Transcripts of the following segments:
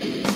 you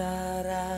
ra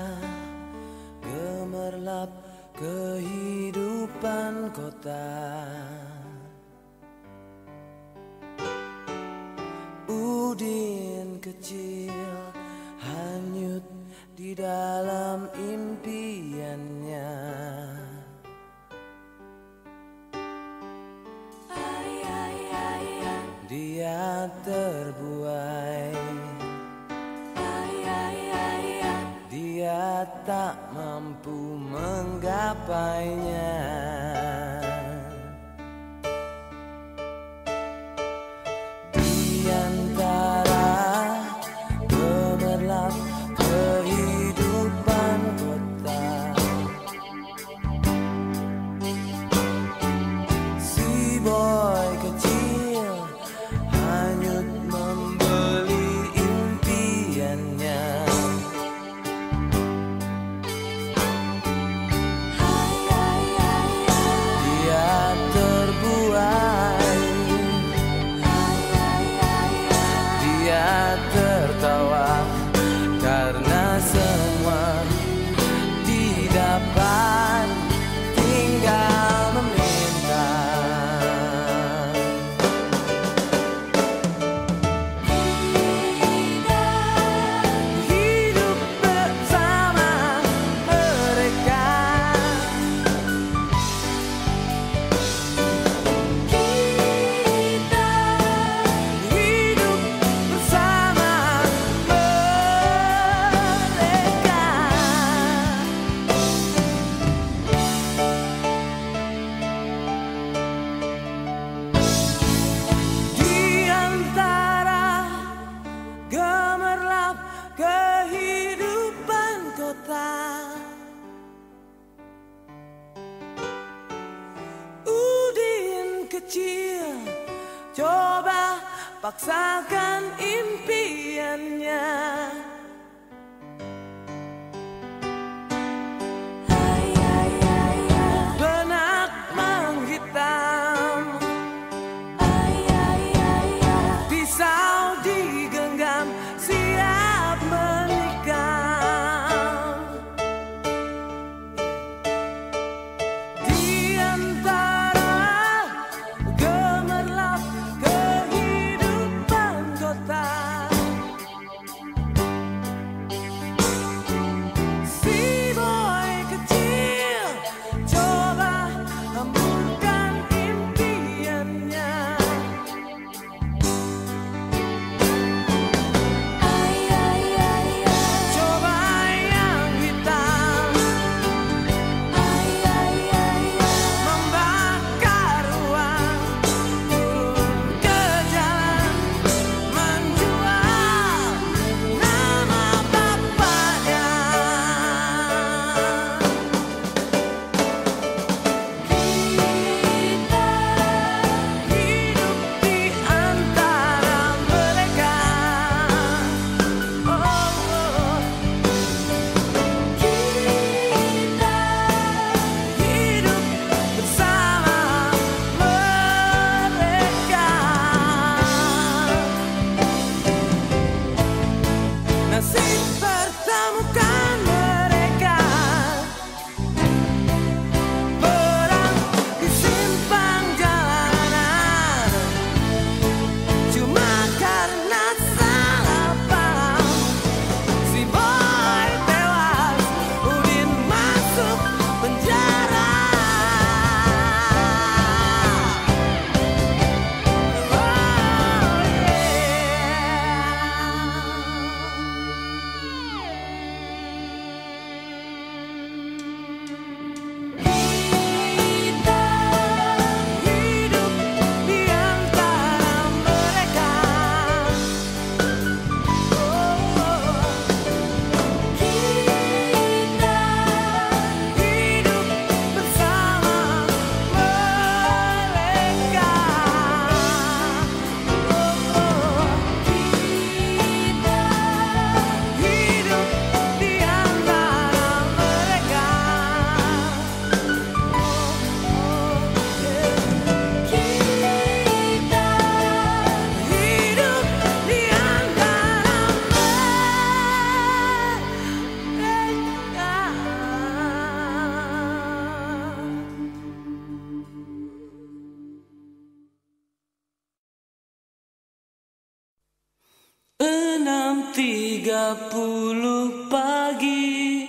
30 pagi.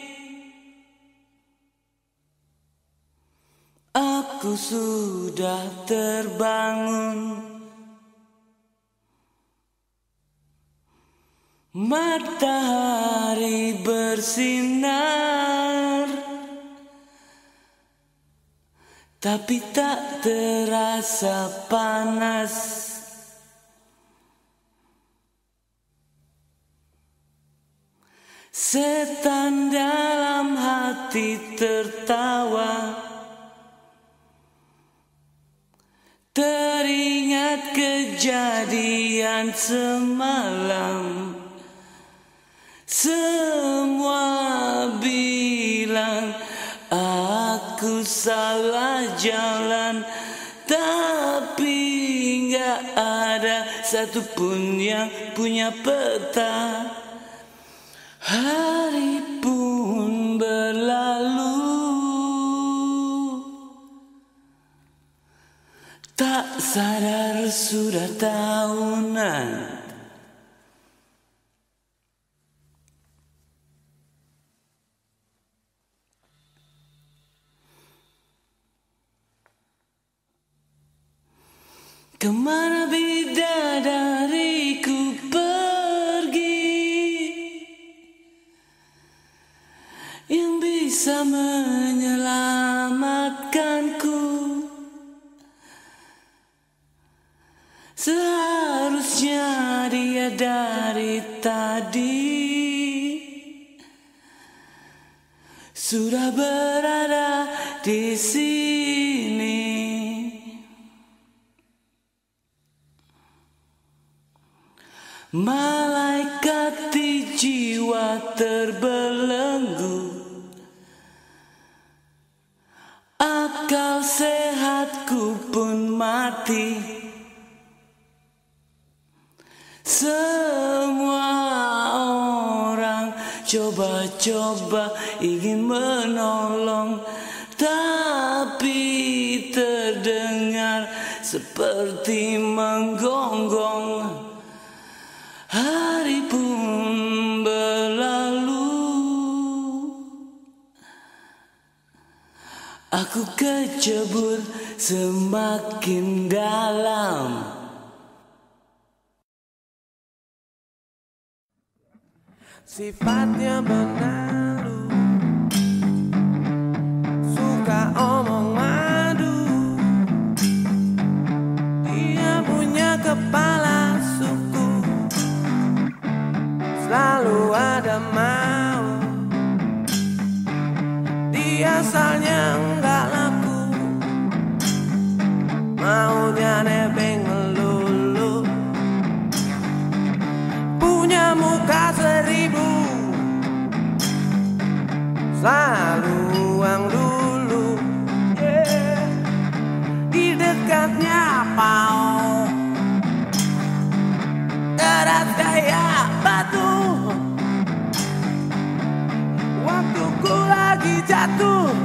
Aku sudah terbangun. Matahari bersinar. Tapi tak terasa panas. Setan dalam hati tertawa. Teringat kejadian semalam. Semua bilang aku salah jalan. Tapi nggak ada satupun yang punya peta Hari pun berlalu. Tak sadar sudah tahunan. Ke mana bidadariku bisa menyelamatkanku. Seharusnya dia dari tadi Sudah berada di sini. Malaikat Sifatnya benalu Suka omong madu. Dia punya kepala suku. Selalu ada mau. Dia asalnya Selalu uang dulu. Yeah. Di dekatnya pau. Deras kayak batu. Waktuku lagi jatuh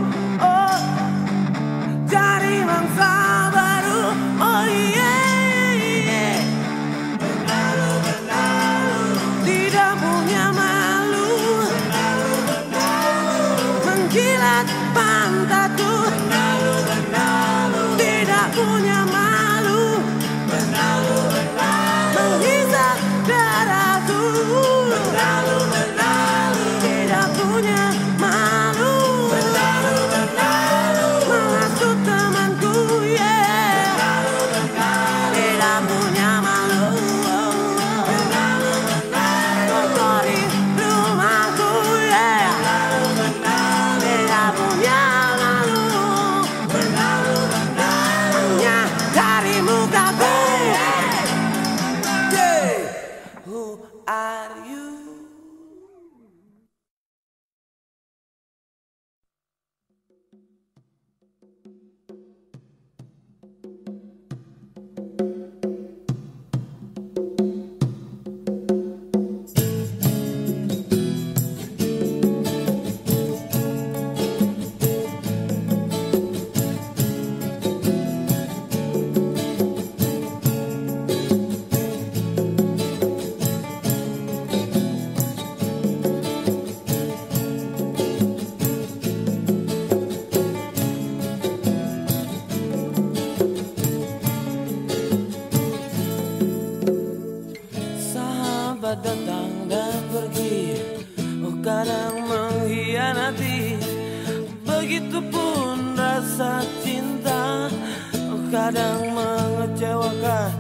mengecewakan.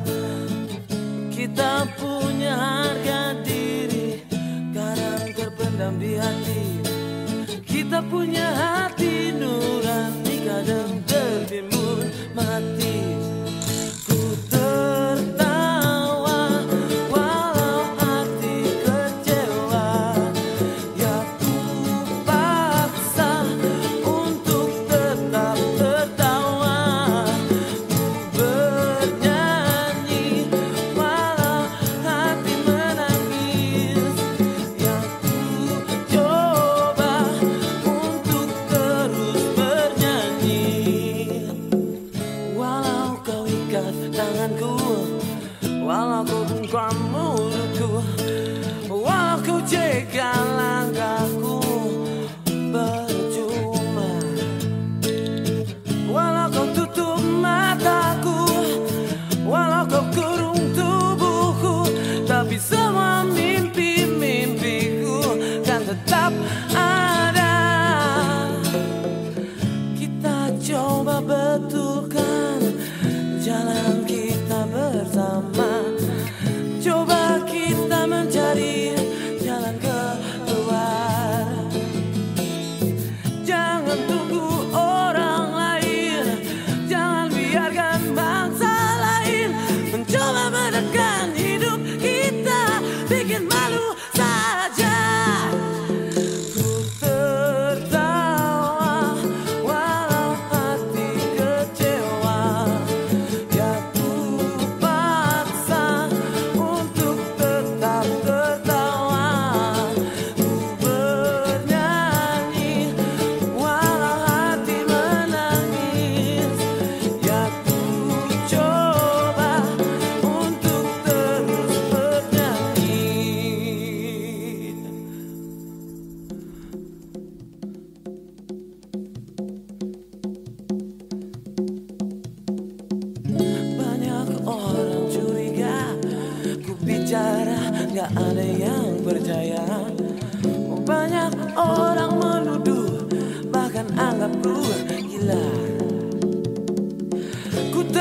Kita punya harga diri Kadang terpendam di hati. Kita punya hati nurani Kadang terbimbun mati. menentukan jalan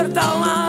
知道吗？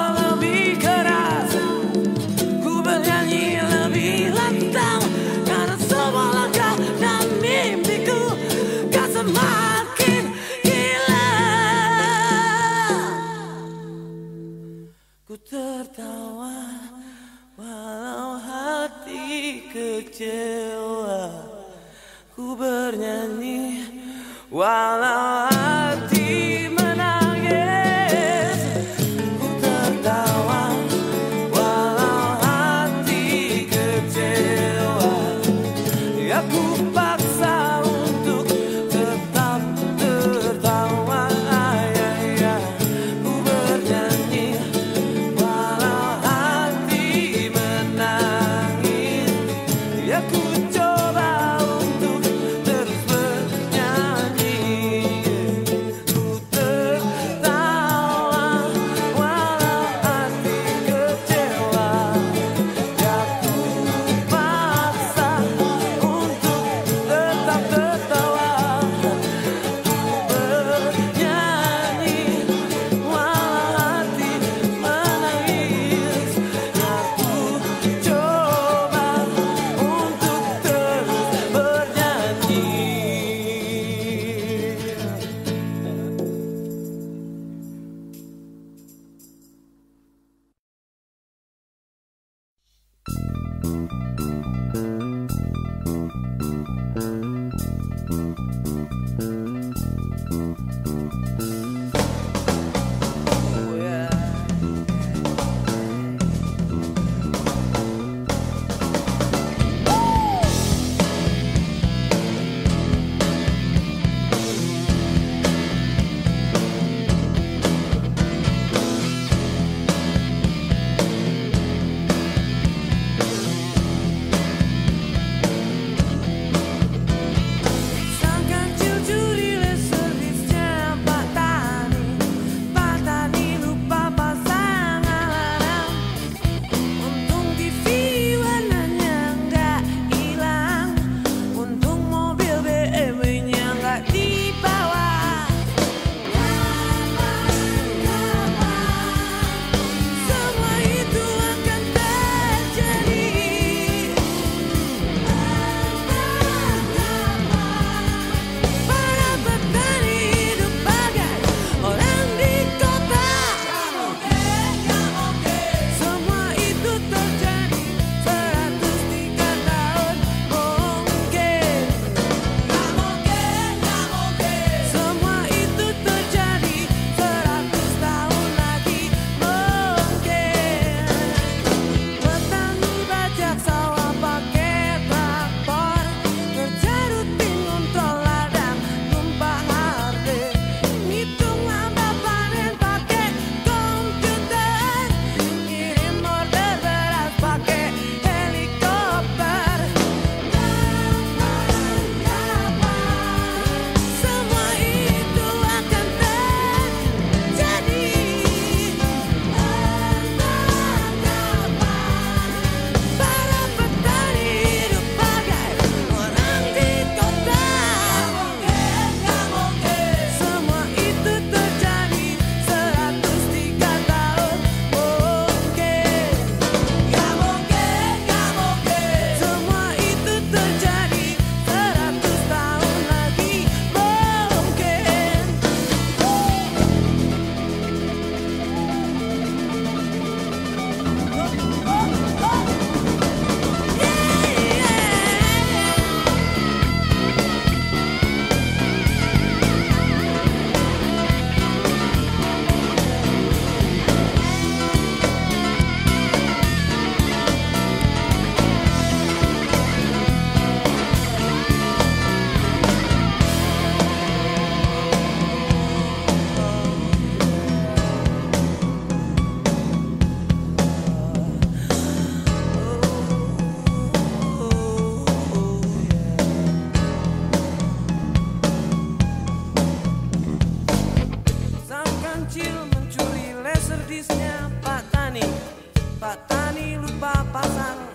serdisnya Pak Tani. Pak Tani lupa pasang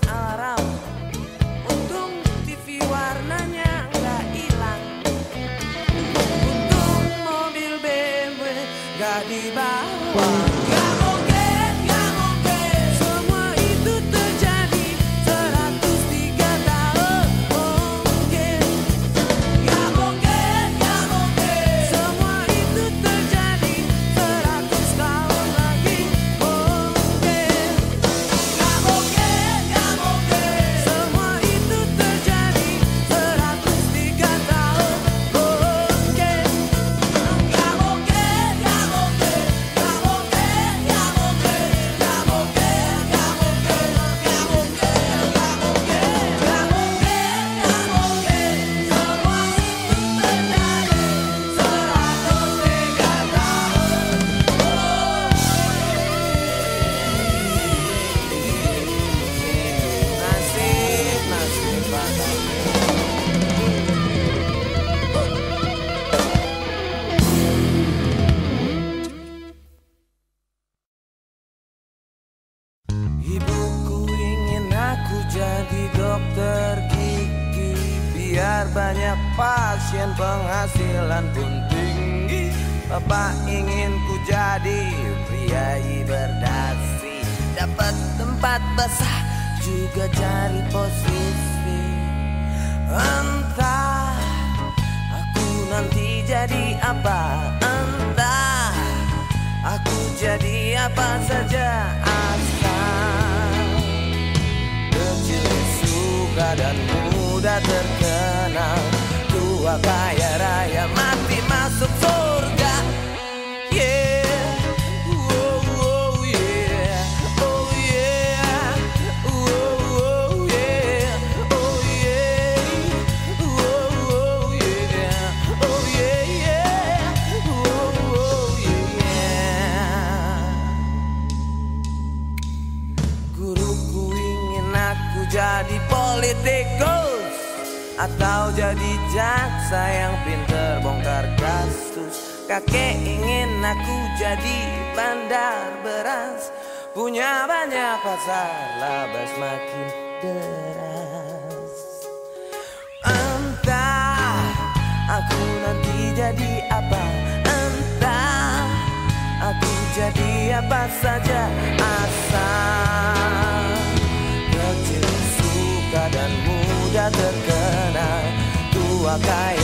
penghasilan pun tinggi. Bapak ingin ku jadi priai berdasi. Dapat tempat basah juga cari posisi. Entah aku nanti jadi apa Entah Aku jadi apa saja asal. Kecil suka dan muda terkenal. Tua kaya raya mati Atau jadi jaksa yang pinter bongkar kasus. Kakek ingin aku jadi bandar beras. Punya banyak pasar laba semakin deras. Entah aku nanti jadi apa. Entah aku jadi apa saja. Asal Tua kaya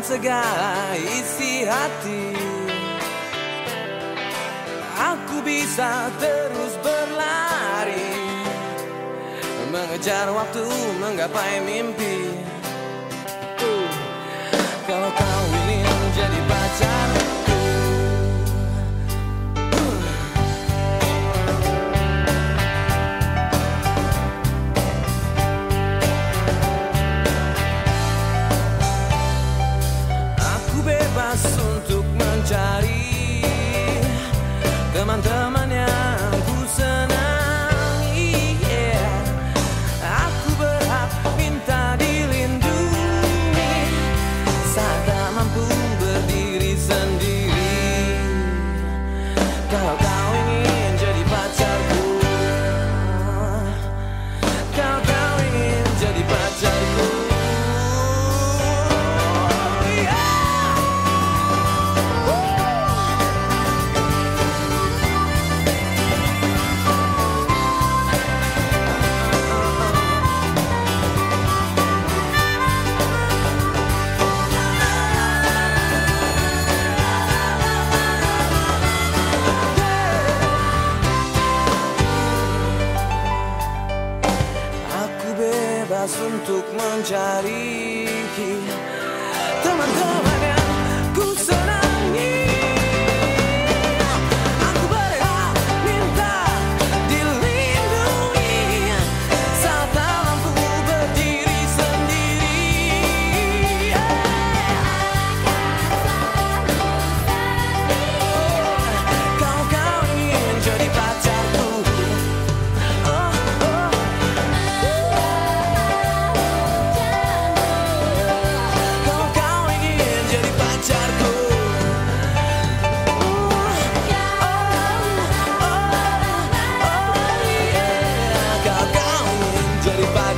Muntahkan segala isi hati. Aku bisa terus berlari mengejar waktu menggapai mimpi. Uh, Kalau kau ingin jadi pacarku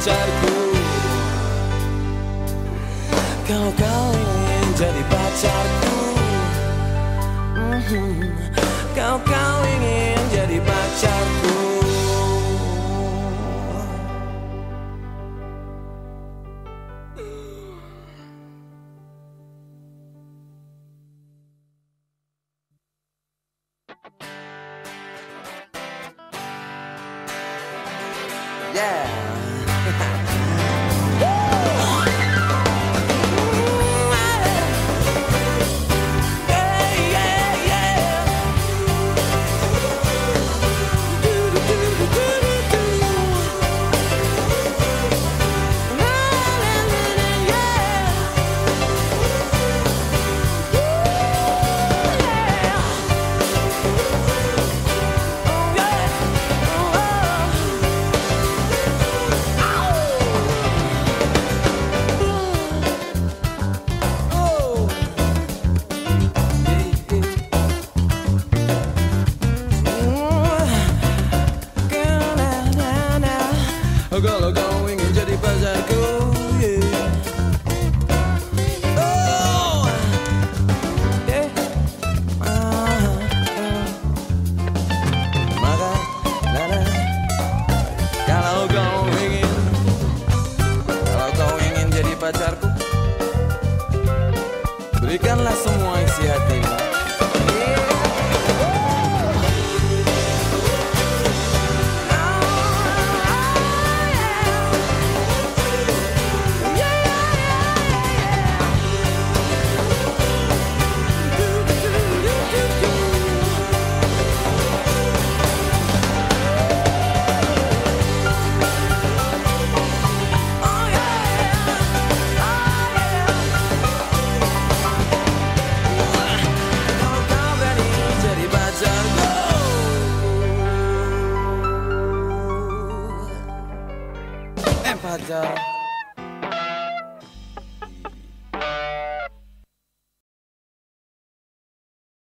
pacarku. Kau ingin jadi pacarku. Mhm. Kau kau